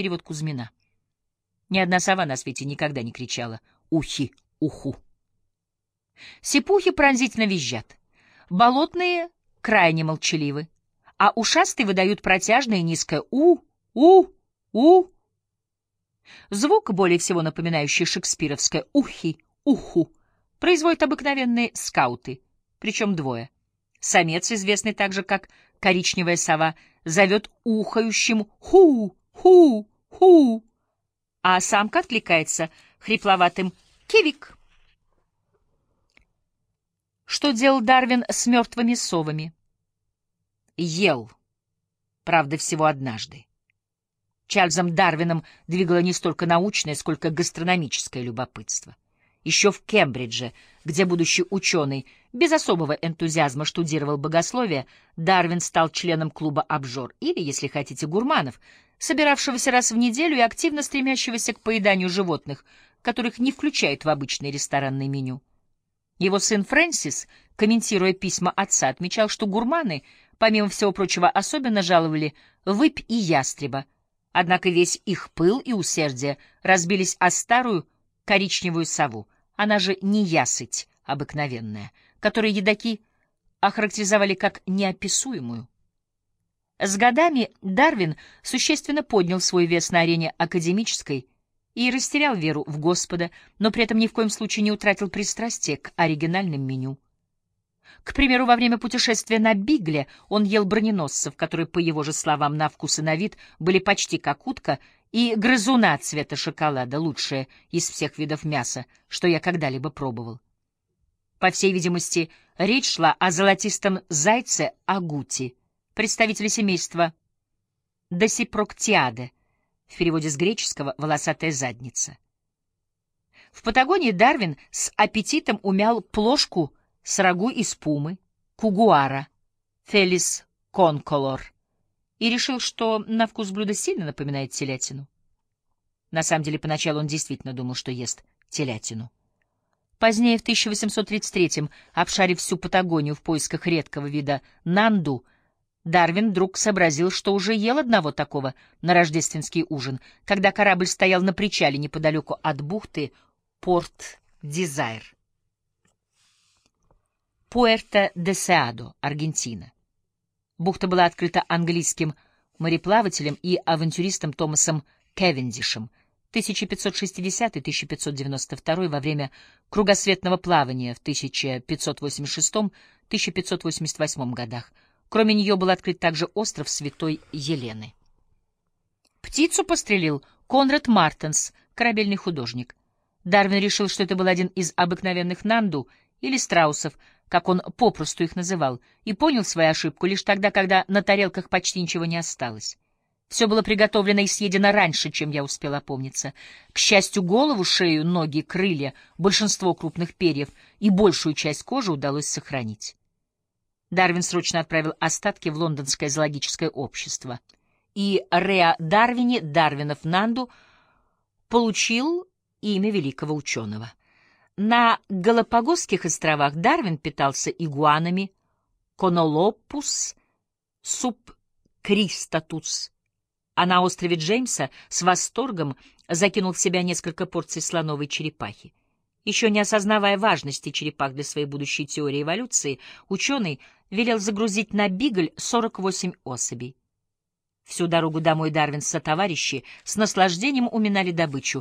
Перевод Кузьмина. Ни одна сова на свете никогда не кричала «Ухи! Уху!». Сипухи пронзительно визжат. Болотные крайне молчаливы, а ушастые выдают протяжное низкое «у», «у», «у». Звук, более всего напоминающий шекспировское «ухи», «уху», производят обыкновенные скауты, причем двое. Самец, известный также как коричневая сова, зовет ухающим «ху», «ху», «ху», а самка откликается хрипловатым «кивик». Что делал Дарвин с мертвыми совами? Ел, правда, всего однажды. Чарльзом Дарвином двигало не столько научное, сколько гастрономическое любопытство. Еще в Кембридже, где будущий ученый без особого энтузиазма штудировал богословие, Дарвин стал членом клуба «Обжор» или, если хотите, гурманов, собиравшегося раз в неделю и активно стремящегося к поеданию животных, которых не включают в обычное ресторанное меню. Его сын Фрэнсис, комментируя письма отца, отмечал, что гурманы, помимо всего прочего, особенно жаловали выпь и ястреба, однако весь их пыл и усердие разбились о старую коричневую сову, она же не ясыть обыкновенная, которую едоки охарактеризовали как неописуемую. С годами Дарвин существенно поднял свой вес на арене академической и растерял веру в Господа, но при этом ни в коем случае не утратил пристрастие к оригинальным меню. К примеру, во время путешествия на Бигле он ел броненосцев, которые, по его же словам, на вкус и на вид были почти как утка, и грызуна цвета шоколада, лучшее из всех видов мяса, что я когда-либо пробовал. По всей видимости, речь шла о золотистом зайце агути, представителе семейства Досипроктиаде, в переводе с греческого «волосатая задница». В Патагонии Дарвин с аппетитом умял плошку с рагу из пумы, кугуара, фелис конколор, и решил, что на вкус блюдо сильно напоминает телятину. На самом деле, поначалу он действительно думал, что ест телятину. Позднее, в 1833-м, обшарив всю Патагонию в поисках редкого вида нанду, Дарвин вдруг сообразил, что уже ел одного такого на рождественский ужин, когда корабль стоял на причале неподалеку от бухты Порт-Дизайр. Пуэрто-де-Сеадо, Аргентина. Бухта была открыта английским мореплавателем и авантюристом Томасом Кевендишем 1560-1592 во время кругосветного плавания в 1586-1588 годах. Кроме нее был открыт также остров Святой Елены. Птицу пострелил Конрад Мартенс, корабельный художник. Дарвин решил, что это был один из обыкновенных нанду или страусов, как он попросту их называл, и понял свою ошибку лишь тогда, когда на тарелках почти ничего не осталось. Все было приготовлено и съедено раньше, чем я успел опомниться. К счастью, голову, шею, ноги, крылья, большинство крупных перьев и большую часть кожи удалось сохранить. Дарвин срочно отправил остатки в лондонское зоологическое общество. И Реа Дарвине, Дарвинов Нанду, получил имя великого ученого. На Галапагосских островах Дарвин питался игуанами Конолопус субкристатус, а на острове Джеймса с восторгом закинул в себя несколько порций слоновой черепахи. Еще не осознавая важности черепах для своей будущей теории эволюции, ученый велел загрузить на Бигль 48 особей. Всю дорогу домой Дарвин со товарищи с наслаждением уминали добычу,